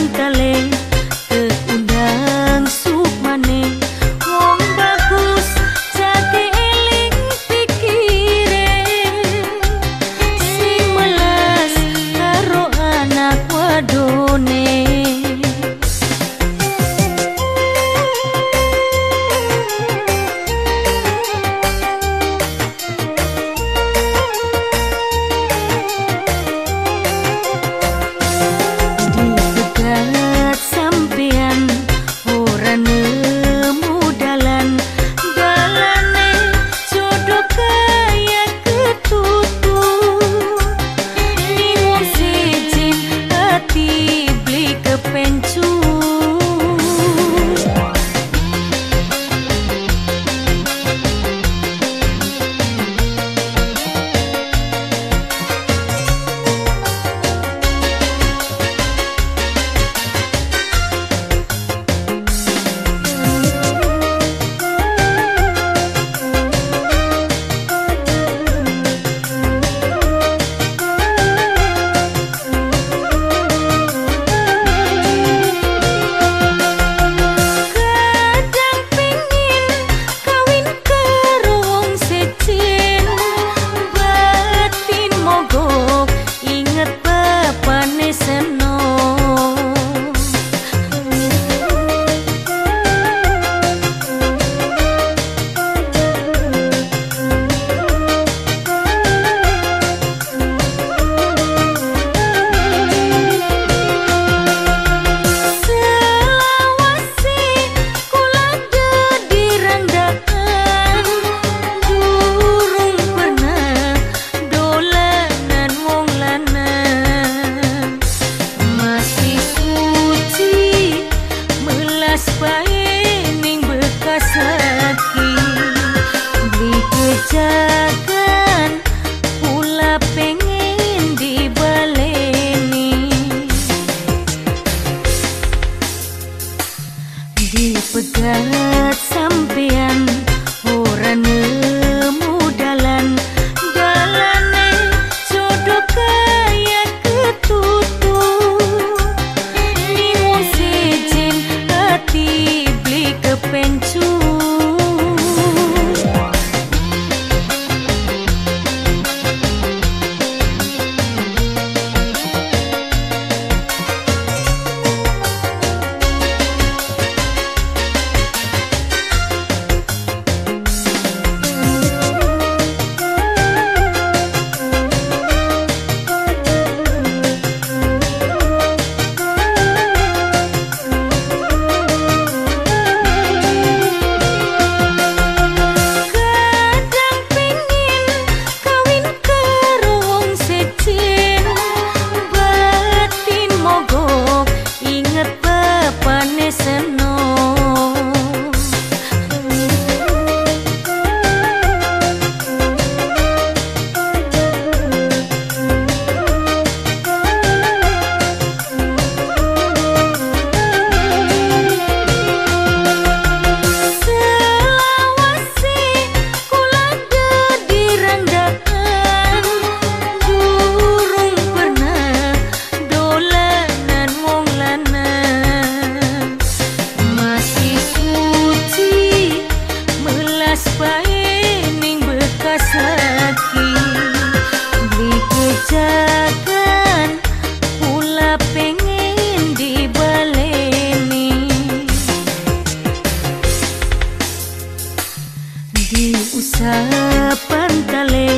cantale. di pegat sampean pantalé